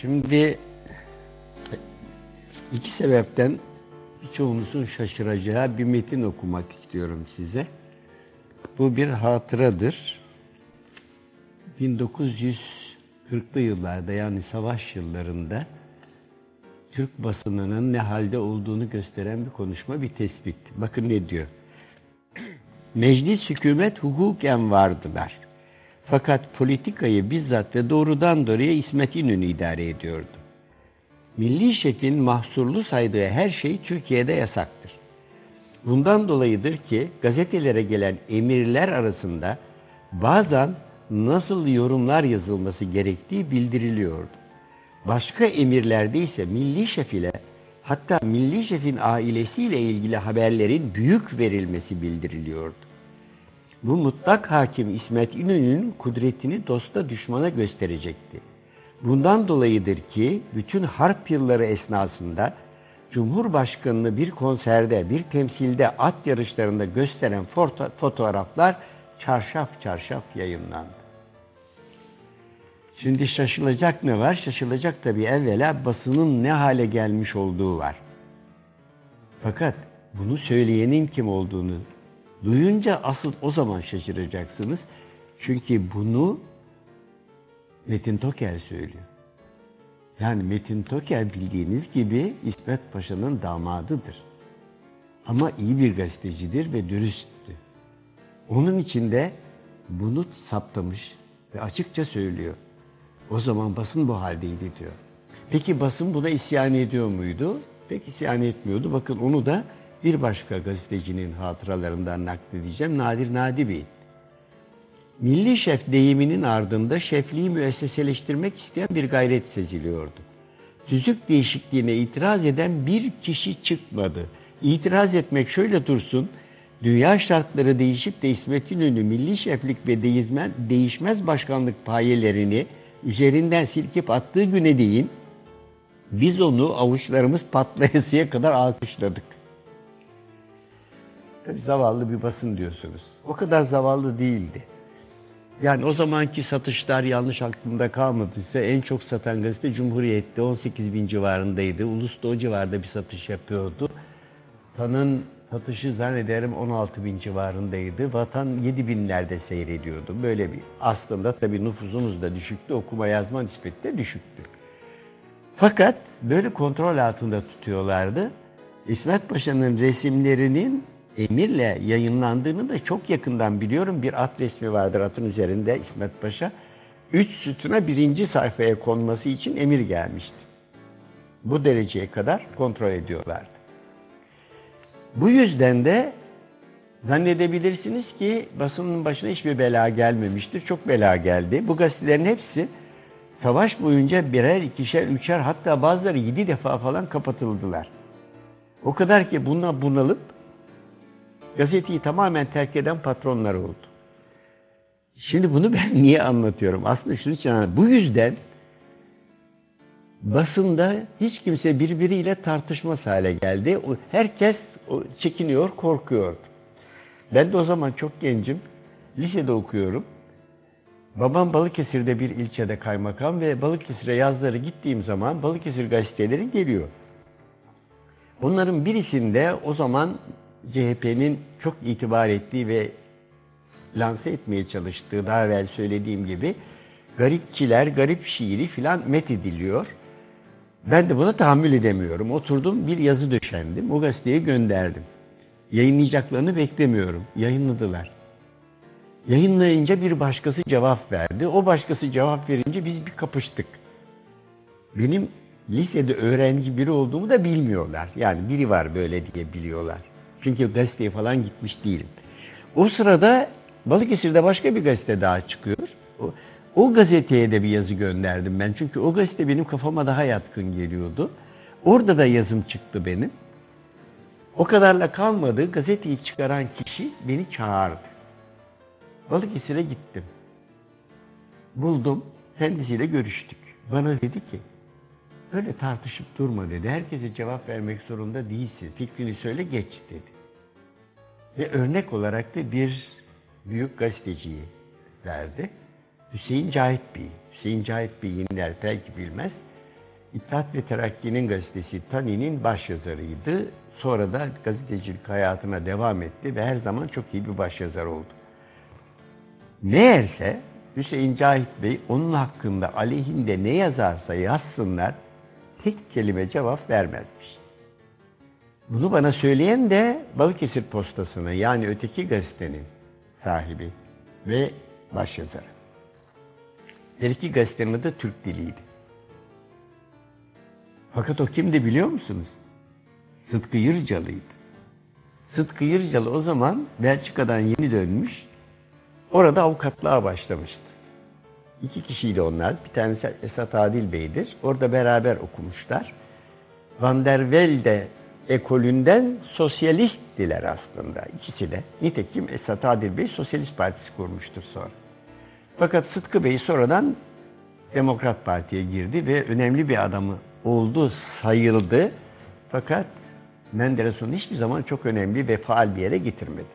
Şimdi iki sebepten birçoğunuzun şaşıracağı bir metin okumak istiyorum size. Bu bir hatıradır. 1940'lı yıllarda yani savaş yıllarında Türk basınının ne halde olduğunu gösteren bir konuşma, bir tespit. Bakın ne diyor. Meclis hükümet hukuken vardılar. Fakat politikayı bizzat ve doğrudan doğruya İsmet İnönü idare ediyordu. Milli şefin mahsurlu saydığı her şey Türkiye'de yasaktır. Bundan dolayıdır ki gazetelere gelen emirler arasında bazen nasıl yorumlar yazılması gerektiği bildiriliyordu. Başka emirlerde ise milli şef ile hatta milli şefin ailesiyle ilgili haberlerin büyük verilmesi bildiriliyordu. Bu mutlak hakim İsmet İnönü'nün kudretini dosta düşmana gösterecekti. Bundan dolayıdır ki bütün harp yılları esnasında Cumhurbaşkanını bir konserde, bir temsilde at yarışlarında gösteren foto fotoğraflar çarşaf çarşaf yayınlandı. Şimdi şaşılacak ne var? Şaşılacak tabii evvela basının ne hale gelmiş olduğu var. Fakat bunu söyleyenin kim olduğunu duyunca asıl o zaman şaşıracaksınız. Çünkü bunu Metin Toker söylüyor. Yani Metin Toker bildiğiniz gibi İsmet Paşa'nın damadıdır. Ama iyi bir gazetecidir ve dürüsttü. Onun içinde bunu saptamış ve açıkça söylüyor. O zaman basın bu haldeydi diyor. Peki basın buna isyan ediyor muydu? Pek isyan etmiyordu. Bakın onu da bir başka gazetecinin hatıralarından nakledeceğim. Nadir Nadi Bey. Milli şef deyiminin ardında şefliği müesseseleştirmek isteyen bir gayret seziliyordu. Tüzük değişikliğine itiraz eden bir kişi çıkmadı. İtiraz etmek şöyle dursun, dünya şartları değişip de İsmet İnönü milli şeflik ve değişmez, değişmez başkanlık payelerini üzerinden silkip attığı güne değin, biz onu avuçlarımız patlayasıya kadar alkışladık. Zavallı bir basın diyorsunuz. O kadar zavallı değildi. Yani o zamanki satışlar yanlış aklımda kalmadıysa en çok satan gazete Cumhuriyet'te 18 bin civarındaydı. Ulus da o civarda bir satış yapıyordu. Tan'ın satışı zannederim 16 bin civarındaydı. Vatan 7 binlerde seyrediyordu. Böyle bir aslında tabii nüfusumuz da düşüktü. Okuma yazma nispeti de düşüktü. Fakat böyle kontrol altında tutuyorlardı. İsmet Paşa'nın resimlerinin emirle yayınlandığını da çok yakından biliyorum. Bir at resmi vardır atın üzerinde İsmet Paşa. Üç sütuna birinci sayfaya konması için emir gelmişti. Bu dereceye kadar kontrol ediyorlardı. Bu yüzden de zannedebilirsiniz ki basının başına hiçbir bela gelmemiştir. Çok bela geldi. Bu gazetelerin hepsi savaş boyunca birer, ikişer, üçer hatta bazıları yedi defa falan kapatıldılar. O kadar ki buna bunalıp gazeteyi tamamen terk eden patronlar oldu. Şimdi bunu ben niye anlatıyorum? Aslında şunun için anlatıyorum. Bu yüzden basında hiç kimse birbiriyle tartışmaz hale geldi. Herkes çekiniyor, korkuyor. Ben de o zaman çok gencim. Lisede okuyorum. Babam Balıkesir'de bir ilçede kaymakam ve Balıkesir'e yazları gittiğim zaman Balıkesir gazeteleri geliyor. Bunların birisinde o zaman CHP'nin çok itibar ettiği ve lanse etmeye çalıştığı daha evvel söylediğim gibi garipçiler, garip şiiri filan met ediliyor. Ben de buna tahammül edemiyorum. Oturdum bir yazı döşendim. O gazeteye gönderdim. Yayınlayacaklarını beklemiyorum. Yayınladılar. Yayınlayınca bir başkası cevap verdi. O başkası cevap verince biz bir kapıştık. Benim lisede öğrenci biri olduğumu da bilmiyorlar. Yani biri var böyle diye biliyorlar. Çünkü gazeteye falan gitmiş değilim. O sırada Balıkesir'de başka bir gazete daha çıkıyor. O, o gazeteye de bir yazı gönderdim ben. Çünkü o gazete benim kafama daha yatkın geliyordu. Orada da yazım çıktı benim. O kadarla kalmadı. Gazeteyi çıkaran kişi beni çağırdı. Balıkesir'e gittim. Buldum. Kendisiyle görüştük. Bana dedi ki, öyle tartışıp durma dedi. Herkese cevap vermek zorunda değilsin. Fikrini söyle geç dedi. Ve örnek olarak da bir büyük gazeteciyi verdi. Hüseyin Cahit Bey. Hüseyin Cahit Bey yeniler belki bilmez. İttihat ve Terakki'nin gazetesi Tani'nin başyazarıydı. Sonra da gazetecilik hayatına devam etti ve her zaman çok iyi bir başyazar oldu. Meğerse Hüseyin Cahit Bey onun hakkında aleyhinde ne yazarsa yazsınlar tek kelime cevap vermezmiş. Bunu bana söyleyen de Balıkesir Postası'nın yani öteki gazetenin sahibi ve başyazarı. Her iki gazetenin adı Türk diliydi. Fakat o kimdi biliyor musunuz? Sıtkı Yırcalı'ydı. Sıtkı Yırcalı o zaman Belçika'dan yeni dönmüş. Orada avukatlığa başlamıştı. İki kişiydi onlar. Bir tanesi Esat Adil Bey'dir. Orada beraber okumuşlar. Van der Velde ekolünden sosyalisttiler aslında ikisi de. Nitekim Esat Adil Bey Sosyalist Partisi kurmuştur sonra. Fakat Sıtkı Bey sonradan Demokrat Parti'ye girdi ve önemli bir adamı oldu sayıldı. Fakat Menderes onu hiçbir zaman çok önemli ve faal bir yere getirmedi.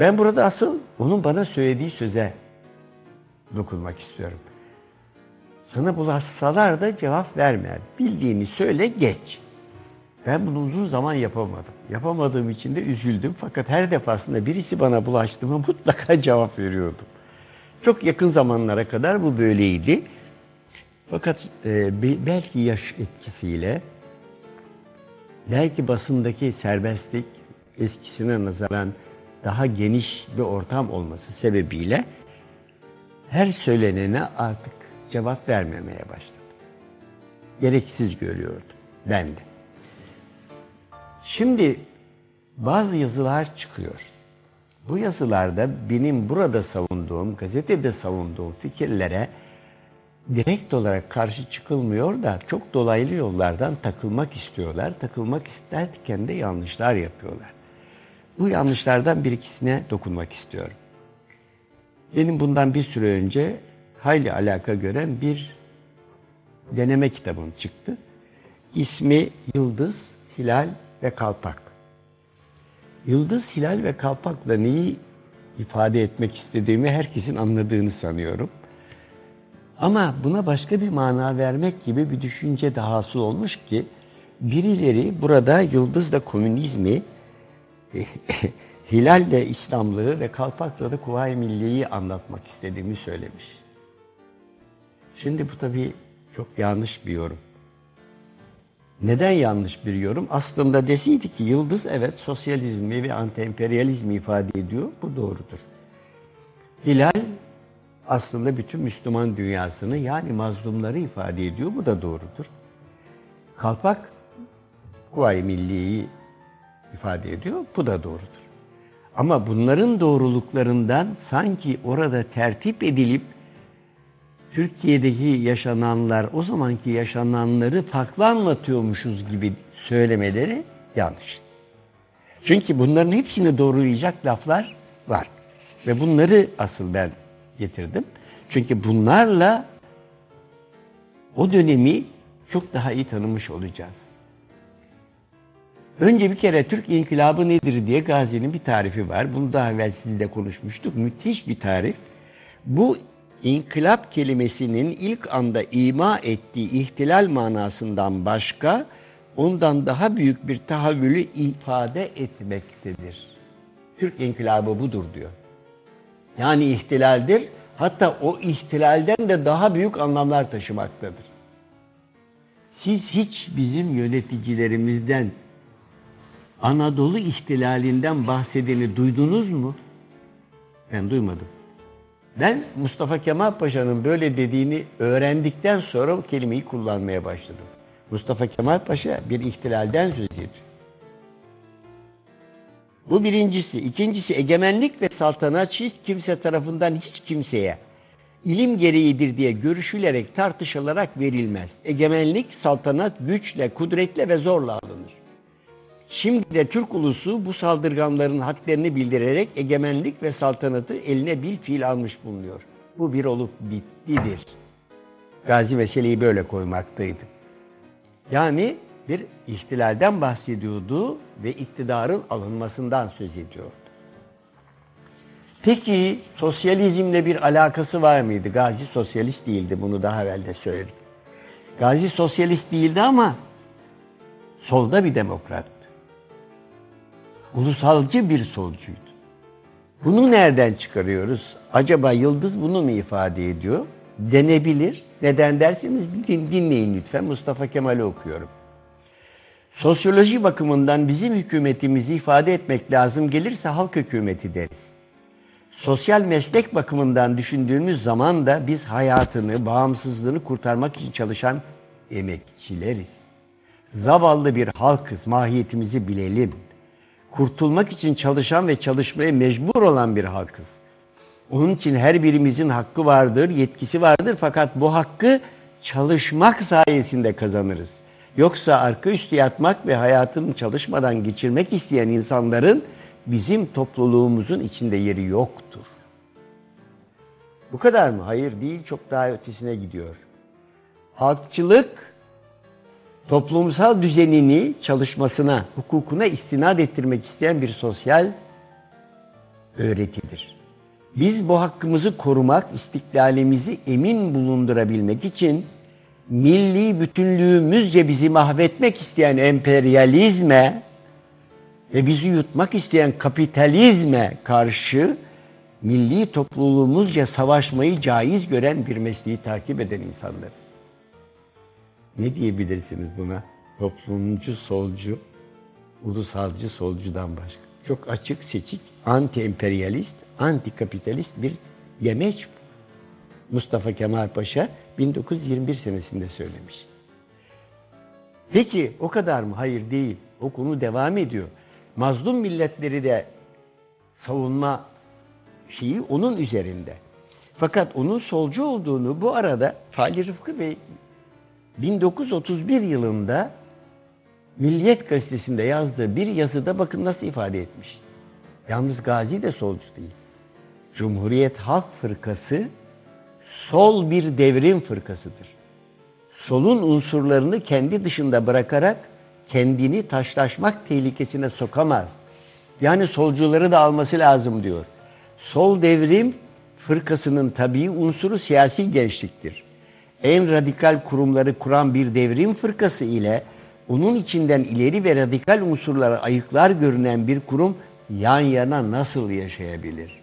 Ben burada asıl onun bana söylediği söze dokunmak istiyorum. Sana bulaşsalar da cevap verme. Bildiğini söyle geç. Ben bunu uzun zaman yapamadım. Yapamadığım için de üzüldüm. Fakat her defasında birisi bana bulaştı mı mutlaka cevap veriyordum. Çok yakın zamanlara kadar bu böyleydi. Fakat e, belki yaş etkisiyle, belki basındaki serbestlik eskisine nazaran daha geniş bir ortam olması sebebiyle her söylenene artık cevap vermemeye başladım. Gereksiz görüyordum ben de. Şimdi bazı yazılar çıkıyor. Bu yazılarda benim burada savunduğum, gazetede savunduğum fikirlere direkt olarak karşı çıkılmıyor da çok dolaylı yollardan takılmak istiyorlar. Takılmak isterken de yanlışlar yapıyorlar. Bu yanlışlardan bir ikisine dokunmak istiyorum. Benim bundan bir süre önce hayli alaka gören bir deneme kitabım çıktı. İsmi Yıldız, Hilal ve Kalpak. Yıldız, Hilal ve Kalpak'la neyi ifade etmek istediğimi herkesin anladığını sanıyorum. Ama buna başka bir mana vermek gibi bir düşünce de hasıl olmuş ki birileri burada yıldızla komünizmi, hilalle İslamlığı ve kalpakla da Kuvayi Milliye'yi anlatmak istediğimi söylemiş. Şimdi bu tabii çok yanlış bir yorum. Neden yanlış bir yorum? Aslında deseydi ki yıldız evet sosyalizmi ve anti-emperyalizmi ifade ediyor. Bu doğrudur. Hilal aslında bütün Müslüman dünyasını yani mazlumları ifade ediyor. Bu da doğrudur. Kalpak Kuvayi Milliye'yi ifade ediyor. Bu da doğrudur. Ama bunların doğruluklarından sanki orada tertip edilip Türkiye'deki yaşananlar, o zamanki yaşananları farklı anlatıyormuşuz gibi söylemeleri yanlış. Çünkü bunların hepsini doğrulayacak laflar var. Ve bunları asıl ben getirdim. Çünkü bunlarla o dönemi çok daha iyi tanımış olacağız. Önce bir kere Türk İnkılabı nedir diye Gazi'nin bir tarifi var. Bunu daha evvel sizle konuşmuştuk. Müthiş bir tarif. Bu inkılap kelimesinin ilk anda ima ettiği ihtilal manasından başka ondan daha büyük bir tahavvülü ifade etmektedir. Türk inkılabı budur diyor. Yani ihtilaldir. Hatta o ihtilalden de daha büyük anlamlar taşımaktadır. Siz hiç bizim yöneticilerimizden Anadolu ihtilalinden bahsedeni duydunuz mu? Ben duymadım. Ben Mustafa Kemal Paşa'nın böyle dediğini öğrendikten sonra o kelimeyi kullanmaya başladım. Mustafa Kemal Paşa bir ihtilalden söz ediyor. Bu birincisi. İkincisi egemenlik ve saltanat hiç kimse tarafından hiç kimseye ilim gereğidir diye görüşülerek tartışılarak verilmez. Egemenlik, saltanat güçle, kudretle ve zorla alınır. Şimdi de Türk ulusu bu saldırganların haklarını bildirerek egemenlik ve saltanatı eline bir fiil almış bulunuyor. Bu bir olup bittidir. Gazi meseleyi böyle koymaktaydı. Yani bir ihtilalden bahsediyordu ve iktidarın alınmasından söz ediyordu. Peki sosyalizmle bir alakası var mıydı? Gazi sosyalist değildi bunu daha evvel de söyledik. Gazi sosyalist değildi ama solda bir demokrattı. Ulusalcı bir solcuydu. Bunu nereden çıkarıyoruz? Acaba Yıldız bunu mu ifade ediyor? Denebilir. Neden derseniz din, dinleyin lütfen. Mustafa Kemal'i okuyorum. Sosyoloji bakımından bizim hükümetimizi ifade etmek lazım gelirse halk hükümeti deriz. Sosyal meslek bakımından düşündüğümüz zaman da biz hayatını, bağımsızlığını kurtarmak için çalışan emekçileriz. Zavallı bir halkız, mahiyetimizi bilelim. Kurtulmak için çalışan ve çalışmaya mecbur olan bir halkız. Onun için her birimizin hakkı vardır, yetkisi vardır fakat bu hakkı çalışmak sayesinde kazanırız. Yoksa arka üstü yatmak ve hayatını çalışmadan geçirmek isteyen insanların bizim topluluğumuzun içinde yeri yoktur. Bu kadar mı? Hayır değil, çok daha ötesine gidiyor. Halkçılık toplumsal düzenini çalışmasına, hukukuna istinad ettirmek isteyen bir sosyal öğretidir. Biz bu hakkımızı korumak, istiklalimizi emin bulundurabilmek için milli bütünlüğümüzce bizi mahvetmek isteyen emperyalizme ve bizi yutmak isteyen kapitalizme karşı milli topluluğumuzca savaşmayı caiz gören bir mesleği takip eden insanlarız. Ne diyebilirsiniz buna? Toplumcu, solcu, ulusalcı, solcudan başka. Çok açık, seçik, anti-emperyalist, anti-kapitalist bir yemeç Mustafa Kemal Paşa 1921 senesinde söylemiş. Peki o kadar mı? Hayır değil. O konu devam ediyor. Mazlum milletleri de savunma şeyi onun üzerinde. Fakat onun solcu olduğunu bu arada Fali Rıfkı Bey 1931 yılında Milliyet Gazetesi'nde yazdığı bir yazıda bakın nasıl ifade etmiş. Yalnız Gazi de solcu değil. Cumhuriyet Halk Fırkası sol bir devrim fırkasıdır. Solun unsurlarını kendi dışında bırakarak kendini taşlaşmak tehlikesine sokamaz. Yani solcuları da alması lazım diyor. Sol devrim fırkasının tabii unsuru siyasi gençliktir. En radikal kurumları kuran bir devrim fırkası ile onun içinden ileri ve radikal unsurlara ayıklar görünen bir kurum yan yana nasıl yaşayabilir?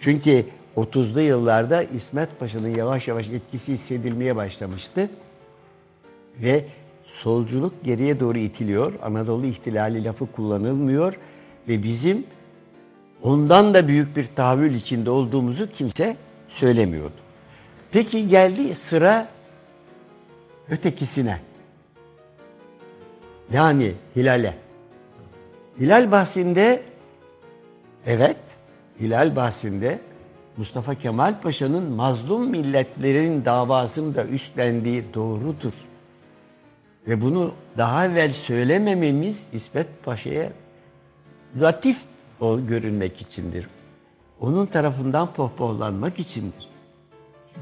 Çünkü 30'lu yıllarda İsmet Paşa'nın yavaş yavaş etkisi hissedilmeye başlamıştı. Ve solculuk geriye doğru itiliyor. Anadolu ihtilali lafı kullanılmıyor. Ve bizim ondan da büyük bir tahammül içinde olduğumuzu kimse söylemiyordu. Peki geldi sıra ötekisine. Yani Hilal'e. Hilal bahsinde evet, Hilal bahsinde Mustafa Kemal Paşa'nın mazlum milletlerin davasını da üstlendiği doğrudur. Ve bunu daha evvel söylemememiz İsmet Paşa'ya latif o görünmek içindir. Onun tarafından pohpohlanmak içindir.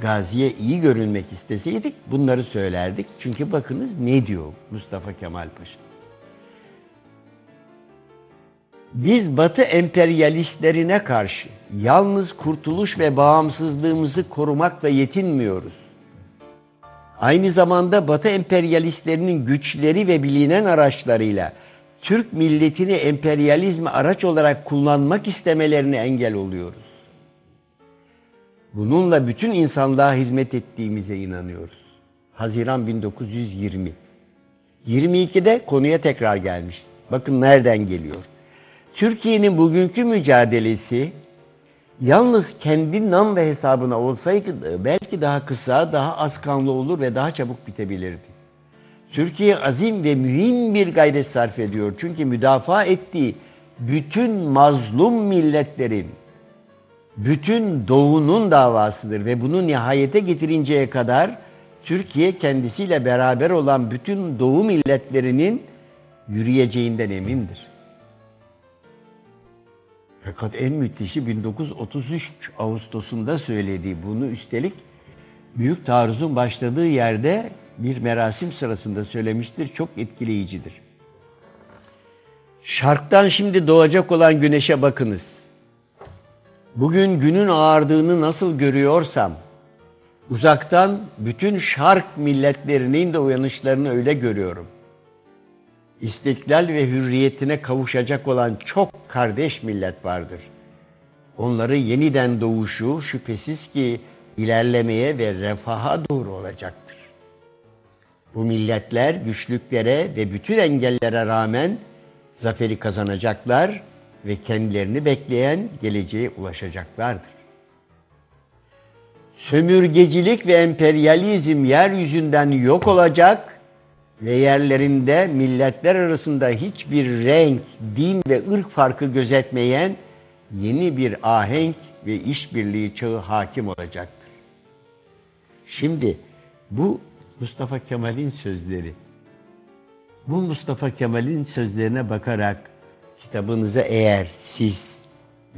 Gazi'ye iyi görünmek isteseydik bunları söylerdik. Çünkü bakınız ne diyor Mustafa Kemal Paşa. Biz Batı emperyalistlerine karşı yalnız kurtuluş ve bağımsızlığımızı korumakla yetinmiyoruz. Aynı zamanda Batı emperyalistlerinin güçleri ve bilinen araçlarıyla Türk milletini emperyalizme araç olarak kullanmak istemelerine engel oluyoruz. Bununla bütün insanlığa hizmet ettiğimize inanıyoruz. Haziran 1920. 22'de konuya tekrar gelmiş. Bakın nereden geliyor. Türkiye'nin bugünkü mücadelesi yalnız kendi nam ve hesabına olsaydı belki daha kısa, daha az kanlı olur ve daha çabuk bitebilirdi. Türkiye azim ve mühim bir gayret sarf ediyor. Çünkü müdafaa ettiği bütün mazlum milletlerin, bütün doğunun davasıdır ve bunu nihayete getirinceye kadar Türkiye kendisiyle beraber olan bütün doğu milletlerinin yürüyeceğinden emindir. Fakat en müthişi 1933 Ağustos'unda söylediği bunu üstelik büyük taarruzun başladığı yerde bir merasim sırasında söylemiştir. Çok etkileyicidir. Şarktan şimdi doğacak olan güneşe bakınız. Bugün günün ağardığını nasıl görüyorsam, Uzaktan bütün şark milletlerinin de uyanışlarını öyle görüyorum. İstiklal ve hürriyetine kavuşacak olan çok kardeş millet vardır. Onları yeniden doğuşu şüphesiz ki ilerlemeye ve refaha doğru olacaktır. Bu milletler güçlüklere ve bütün engellere rağmen zaferi kazanacaklar ve kendilerini bekleyen geleceğe ulaşacaklardır. Sömürgecilik ve emperyalizm yeryüzünden yok olacak ve yerlerinde milletler arasında hiçbir renk, din ve ırk farkı gözetmeyen yeni bir ahenk ve işbirliği çağı hakim olacaktır. Şimdi bu Mustafa Kemal'in sözleri. Bu Mustafa Kemal'in sözlerine bakarak kitabınıza eğer siz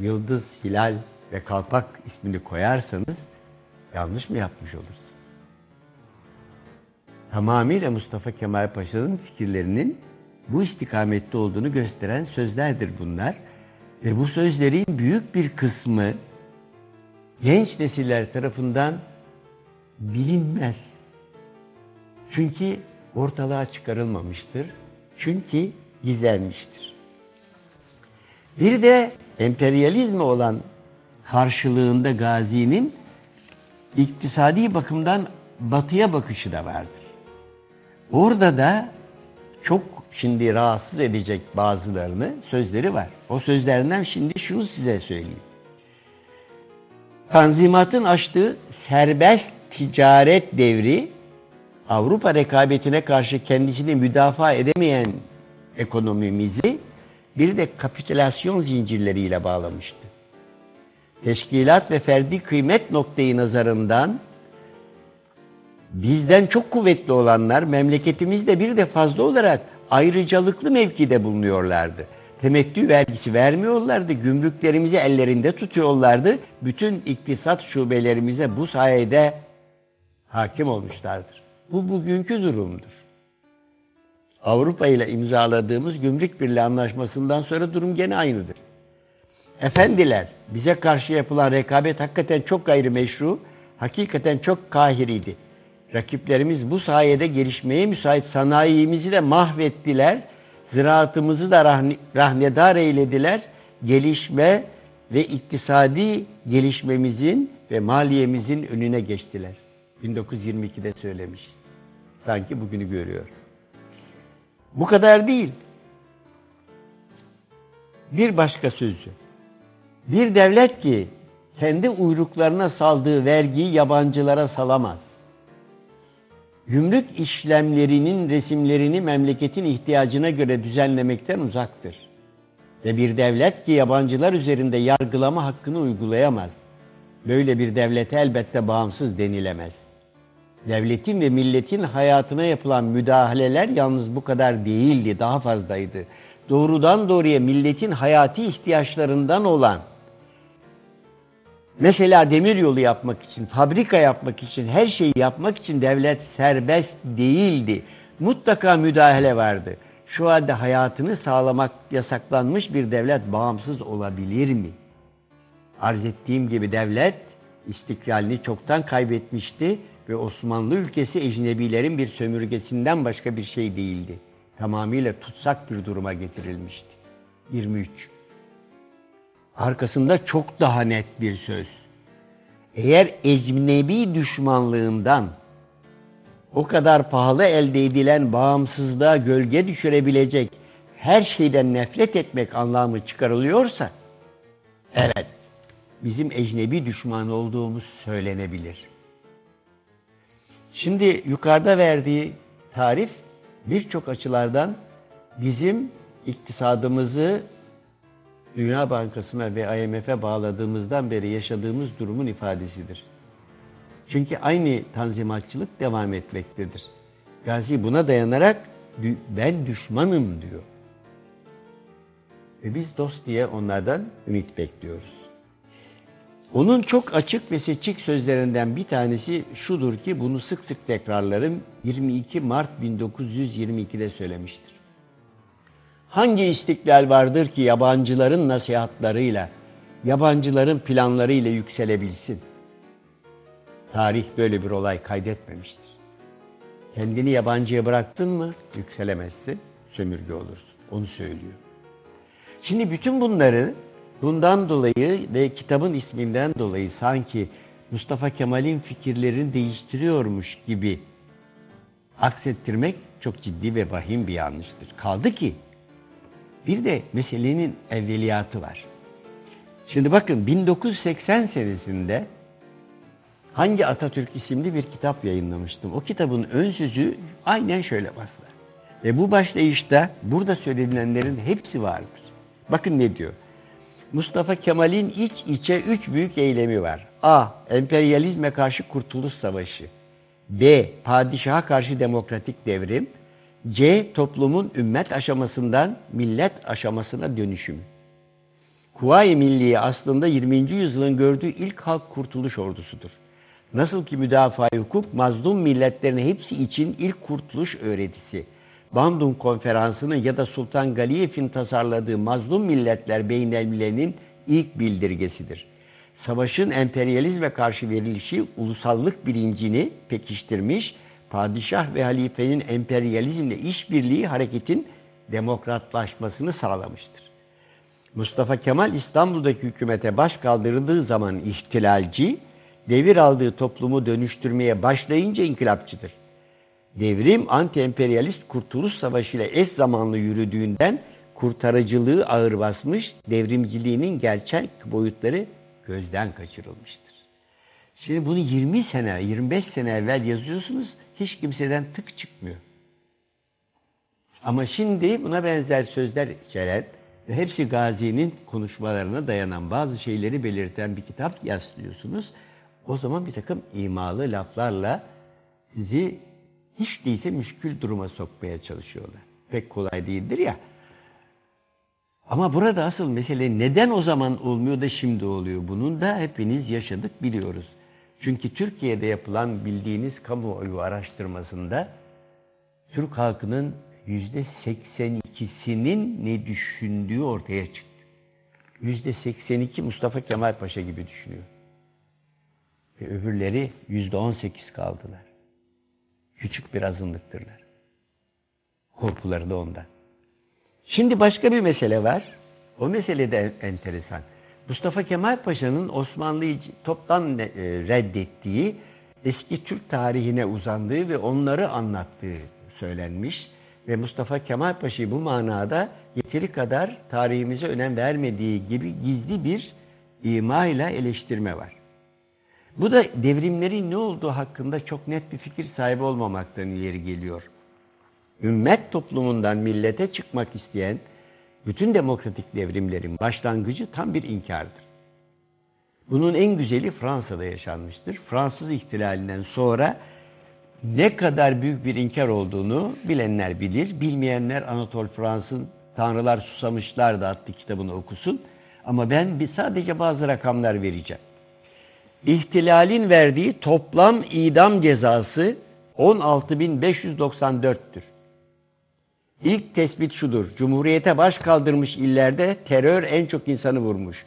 Yıldız, Hilal ve Kalpak ismini koyarsanız yanlış mı yapmış olursunuz? Tamamıyla Mustafa Kemal Paşa'nın fikirlerinin bu istikamette olduğunu gösteren sözlerdir bunlar. Ve bu sözlerin büyük bir kısmı genç nesiller tarafından bilinmez. Çünkü ortalığa çıkarılmamıştır. Çünkü gizlenmiştir. Bir de emperyalizme olan karşılığında Gazi'nin iktisadi bakımdan batıya bakışı da vardır. Orada da çok şimdi rahatsız edecek bazılarını sözleri var. O sözlerinden şimdi şunu size söyleyeyim. Tanzimatın açtığı serbest ticaret devri Avrupa rekabetine karşı kendisini müdafaa edemeyen ekonomimizi bir de kapitülasyon zincirleriyle bağlamıştı. Teşkilat ve ferdi kıymet noktayı nazarından bizden çok kuvvetli olanlar memleketimizde bir de fazla olarak ayrıcalıklı mevkide bulunuyorlardı. Temettü vergisi vermiyorlardı, gümrüklerimizi ellerinde tutuyorlardı. Bütün iktisat şubelerimize bu sayede hakim olmuşlardır. Bu bugünkü durumdur. Avrupa ile imzaladığımız gümrük birliği anlaşmasından sonra durum gene aynıdır. Efendiler, bize karşı yapılan rekabet hakikaten çok gayrimeşru, hakikaten çok kahiriydi. Rakiplerimiz bu sayede gelişmeye müsait sanayimizi de mahvettiler. Ziraatımızı da rahne, rahnedar eylediler. Gelişme ve iktisadi gelişmemizin ve maliyemizin önüne geçtiler. 1922'de söylemiş. Sanki bugünü görüyor. Bu kadar değil. Bir başka sözü. Bir devlet ki kendi uyruklarına saldığı vergiyi yabancılara salamaz. Gümrük işlemlerinin resimlerini memleketin ihtiyacına göre düzenlemekten uzaktır. Ve bir devlet ki yabancılar üzerinde yargılama hakkını uygulayamaz. Böyle bir devlete elbette bağımsız denilemez. Devletin ve milletin hayatına yapılan müdahaleler yalnız bu kadar değildi, daha fazlaydı. Doğrudan doğruya milletin hayati ihtiyaçlarından olan Mesela demir yolu yapmak için, fabrika yapmak için, her şeyi yapmak için devlet serbest değildi. Mutlaka müdahale vardı. Şu halde hayatını sağlamak yasaklanmış bir devlet bağımsız olabilir mi? Arz ettiğim gibi devlet istiklalini çoktan kaybetmişti ve Osmanlı ülkesi ecnebilerin bir sömürgesinden başka bir şey değildi. Tamamıyla tutsak bir duruma getirilmişti. 23 arkasında çok daha net bir söz. Eğer ecnebi düşmanlığından o kadar pahalı elde edilen bağımsızlığa gölge düşürebilecek her şeyden nefret etmek anlamı çıkarılıyorsa, evet, bizim ecnebi düşman olduğumuz söylenebilir. Şimdi yukarıda verdiği tarif birçok açılardan bizim iktisadımızı Dünya Bankası'na ve IMF'e bağladığımızdan beri yaşadığımız durumun ifadesidir. Çünkü aynı tanzimatçılık devam etmektedir. Gazi buna dayanarak ben düşmanım diyor. Ve biz dost diye onlardan ümit bekliyoruz. Onun çok açık ve seçik sözlerinden bir tanesi şudur ki bunu sık sık tekrarlarım 22 Mart 1922'de söylemiştir. Hangi istiklal vardır ki yabancıların nasihatlarıyla, yabancıların planlarıyla yükselebilsin? Tarih böyle bir olay kaydetmemiştir. Kendini yabancıya bıraktın mı yükselemezsin, sömürge olursun. Onu söylüyor. Şimdi bütün bunları bundan dolayı ve kitabın isminden dolayı sanki Mustafa Kemal'in fikirlerini değiştiriyormuş gibi aksettirmek çok ciddi ve vahim bir yanlıştır. Kaldı ki bir de meselenin evveliyatı var. Şimdi bakın 1980 senesinde Hangi Atatürk isimli bir kitap yayınlamıştım. O kitabın ön sözü aynen şöyle başlar. Ve bu başlayışta burada söylenilenlerin hepsi vardır. Bakın ne diyor. Mustafa Kemal'in iç içe üç büyük eylemi var. A. Emperyalizme karşı kurtuluş savaşı. B. Padişaha karşı demokratik devrim. C. Toplumun ümmet aşamasından millet aşamasına dönüşüm. Kuvayi Milliye aslında 20. yüzyılın gördüğü ilk halk kurtuluş ordusudur. Nasıl ki müdafaa hukuk mazlum milletlerin hepsi için ilk kurtuluş öğretisi. Bandung Konferansı'nın ya da Sultan Galiyev'in tasarladığı mazlum milletler beynelmilenin ilk bildirgesidir. Savaşın emperyalizme karşı verilişi ulusallık bilincini pekiştirmiş, padişah ve halifenin emperyalizmle işbirliği hareketin demokratlaşmasını sağlamıştır. Mustafa Kemal İstanbul'daki hükümete baş kaldırıldığı zaman ihtilalci, devir aldığı toplumu dönüştürmeye başlayınca inkılapçıdır. Devrim anti-emperyalist kurtuluş savaşı ile eş zamanlı yürüdüğünden kurtarıcılığı ağır basmış, devrimciliğinin gerçek boyutları gözden kaçırılmıştır. Şimdi bunu 20 sene, 25 sene evvel yazıyorsunuz, hiç kimseden tık çıkmıyor. Ama şimdi buna benzer sözler içeren ve hepsi Gazi'nin konuşmalarına dayanan bazı şeyleri belirten bir kitap yaslıyorsunuz. O zaman bir takım imalı laflarla sizi hiç değilse müşkül duruma sokmaya çalışıyorlar. Pek kolay değildir ya. Ama burada asıl mesele neden o zaman olmuyor da şimdi oluyor? Bunun da hepiniz yaşadık biliyoruz. Çünkü Türkiye'de yapılan bildiğiniz kamuoyu araştırmasında Türk halkının yüzde 82'sinin ne düşündüğü ortaya çıktı. Yüzde 82 Mustafa Kemal Paşa gibi düşünüyor. Ve öbürleri yüzde 18 kaldılar. Küçük bir azınlıktırlar. Korkuları da ondan. Şimdi başka bir mesele var. O mesele de enteresan. Mustafa Kemal Paşa'nın Osmanlı'yı toptan e, reddettiği, eski Türk tarihine uzandığı ve onları anlattığı söylenmiş. Ve Mustafa Kemal Paşa'yı bu manada yeteri kadar tarihimize önem vermediği gibi gizli bir ima ile eleştirme var. Bu da devrimlerin ne olduğu hakkında çok net bir fikir sahibi olmamaktan ileri geliyor. Ümmet toplumundan millete çıkmak isteyen bütün demokratik devrimlerin başlangıcı tam bir inkardır. Bunun en güzeli Fransa'da yaşanmıştır. Fransız ihtilalinden sonra ne kadar büyük bir inkar olduğunu bilenler bilir. Bilmeyenler Anatol Frans'ın Tanrılar Susamışlar da adlı kitabını okusun. Ama ben sadece bazı rakamlar vereceğim. İhtilalin verdiği toplam idam cezası 16.594'tür. İlk tespit şudur. Cumhuriyete baş kaldırmış illerde terör en çok insanı vurmuş.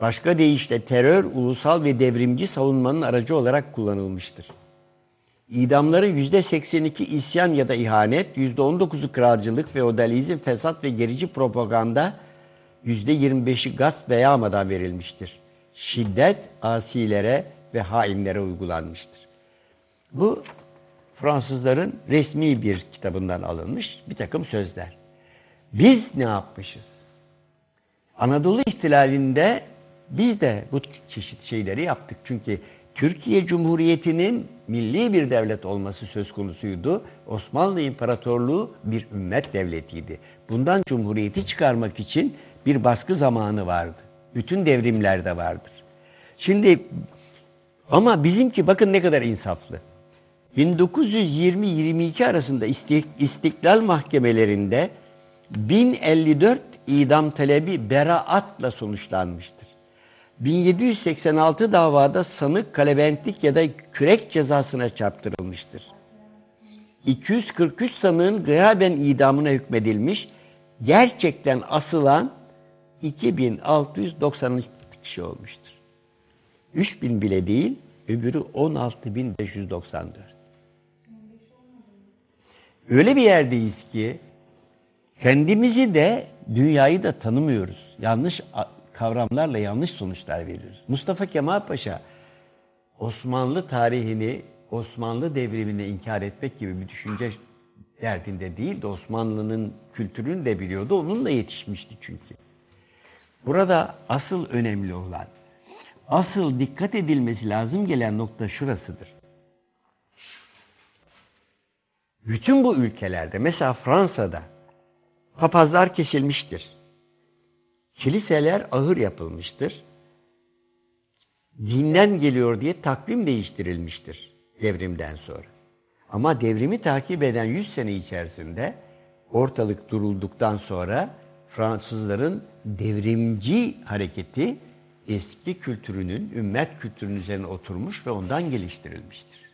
Başka deyişle terör ulusal ve devrimci savunmanın aracı olarak kullanılmıştır. İdamların %82 isyan ya da ihanet, %19'u kralcılık, feodalizm, fesat ve gerici propaganda, %25'i gasp ve yağmadan verilmiştir. Şiddet asilere ve hainlere uygulanmıştır. Bu Fransızların resmi bir kitabından alınmış bir takım sözler. Biz ne yapmışız? Anadolu ihtilalinde biz de bu çeşit şeyleri yaptık. Çünkü Türkiye Cumhuriyeti'nin milli bir devlet olması söz konusuydu. Osmanlı İmparatorluğu bir ümmet devletiydi. Bundan cumhuriyeti çıkarmak için bir baskı zamanı vardı. Bütün devrimlerde vardır. Şimdi ama bizimki bakın ne kadar insaflı. 1920-22 arasında istiklal mahkemelerinde 1054 idam talebi beraatla sonuçlanmıştır. 1786 davada sanık kalebentlik ya da kürek cezasına çarptırılmıştır. 243 sanığın gıyaben idamına hükmedilmiş, gerçekten asılan 2692 kişi olmuştur. 3000 bile değil, öbürü 16.594. Öyle bir yerdeyiz ki kendimizi de dünyayı da tanımıyoruz. Yanlış kavramlarla yanlış sonuçlar veriyoruz. Mustafa Kemal Paşa Osmanlı tarihini, Osmanlı devrimini inkar etmek gibi bir düşünce derdinde değil de Osmanlı'nın kültürünü de biliyordu. Onunla yetişmişti çünkü. Burada asıl önemli olan, asıl dikkat edilmesi lazım gelen nokta şurasıdır. Bütün bu ülkelerde, mesela Fransa'da papazlar kesilmiştir. Kiliseler ahır yapılmıştır. Dinden geliyor diye takvim değiştirilmiştir devrimden sonra. Ama devrimi takip eden 100 sene içerisinde ortalık durulduktan sonra Fransızların devrimci hareketi eski kültürünün, ümmet kültürünün üzerine oturmuş ve ondan geliştirilmiştir.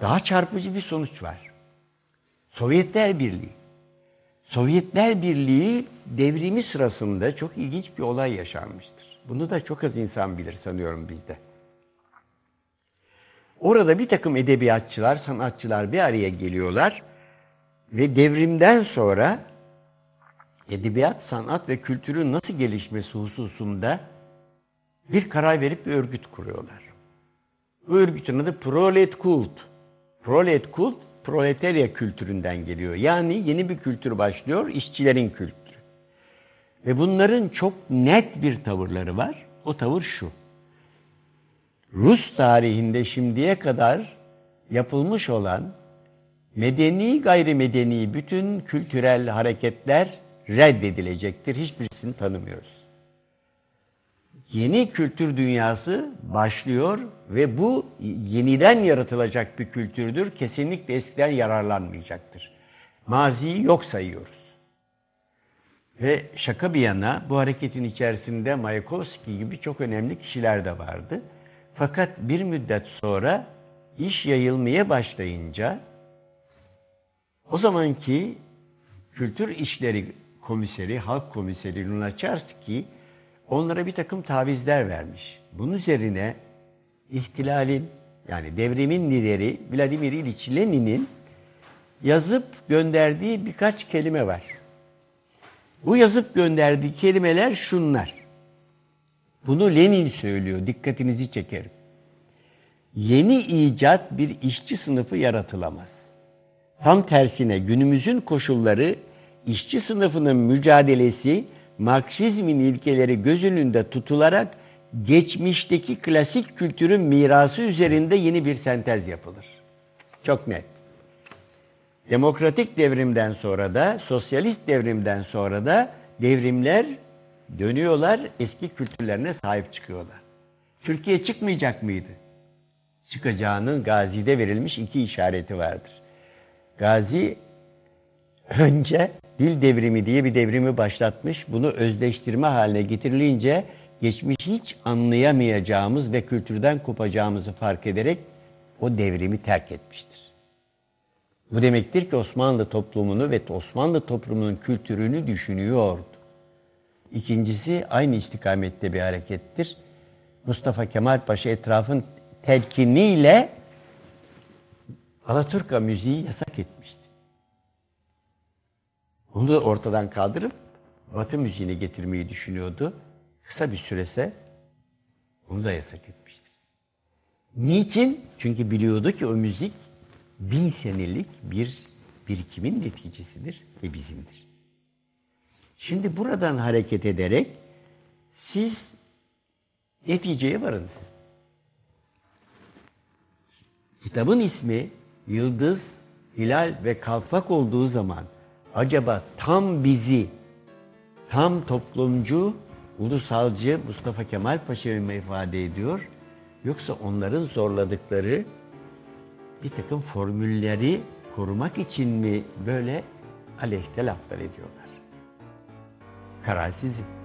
Daha çarpıcı bir sonuç var. Sovyetler Birliği. Sovyetler Birliği devrimi sırasında çok ilginç bir olay yaşanmıştır. Bunu da çok az insan bilir sanıyorum bizde. Orada bir takım edebiyatçılar, sanatçılar bir araya geliyorlar ve devrimden sonra edebiyat, sanat ve kültürün nasıl gelişmesi hususunda bir karar verip bir örgüt kuruyorlar. Bu örgütün adı Prolet Kult. Prolet Kult, proletarya kültüründen geliyor. Yani yeni bir kültür başlıyor, işçilerin kültürü. Ve bunların çok net bir tavırları var. O tavır şu. Rus tarihinde şimdiye kadar yapılmış olan medeni gayrimedeni bütün kültürel hareketler reddedilecektir. Hiçbirisini tanımıyoruz. Yeni kültür dünyası başlıyor ve bu yeniden yaratılacak bir kültürdür. Kesinlikle eskiden yararlanmayacaktır. Maziyi yok sayıyoruz. Ve şaka bir yana bu hareketin içerisinde Mayakovski gibi çok önemli kişiler de vardı. Fakat bir müddet sonra iş yayılmaya başlayınca o zamanki Kültür İşleri Komiseri, Halk Komiseri Lunacharsky onlara bir takım tavizler vermiş. Bunun üzerine ihtilalin yani devrimin lideri Vladimir İliç Lenin'in yazıp gönderdiği birkaç kelime var. Bu yazıp gönderdiği kelimeler şunlar. Bunu Lenin söylüyor, dikkatinizi çekerim. Yeni icat bir işçi sınıfı yaratılamaz. Tam tersine günümüzün koşulları işçi sınıfının mücadelesi Marksizmin ilkeleri göz önünde tutularak geçmişteki klasik kültürün mirası üzerinde yeni bir sentez yapılır. Çok net. Demokratik devrimden sonra da, sosyalist devrimden sonra da devrimler dönüyorlar, eski kültürlerine sahip çıkıyorlar. Türkiye çıkmayacak mıydı? Çıkacağının Gazi'de verilmiş iki işareti vardır. Gazi önce dil devrimi diye bir devrimi başlatmış. Bunu özdeştirme haline getirilince geçmiş hiç anlayamayacağımız ve kültürden kopacağımızı fark ederek o devrimi terk etmiştir. Bu demektir ki Osmanlı toplumunu ve Osmanlı toplumunun kültürünü düşünüyordu. İkincisi aynı istikamette bir harekettir. Mustafa Kemal Paşa etrafın telkiniyle Alaturka müziği yasak etmişti. Onu da ortadan kaldırıp Batı müziğini getirmeyi düşünüyordu. Kısa bir sürese onu da yasak etmiştir. Niçin? Çünkü biliyordu ki o müzik bin senelik bir birikimin neticesidir ve bizimdir. Şimdi buradan hareket ederek siz neticeye varınız. Kitabın ismi Yıldız, Hilal ve Kalpak olduğu zaman acaba tam bizi, tam toplumcu, ulusalcı Mustafa Kemal Paşa'yı mı ifade ediyor? Yoksa onların zorladıkları bir takım formülleri korumak için mi böyle aleyhte laflar ediyorlar? Karar sizin.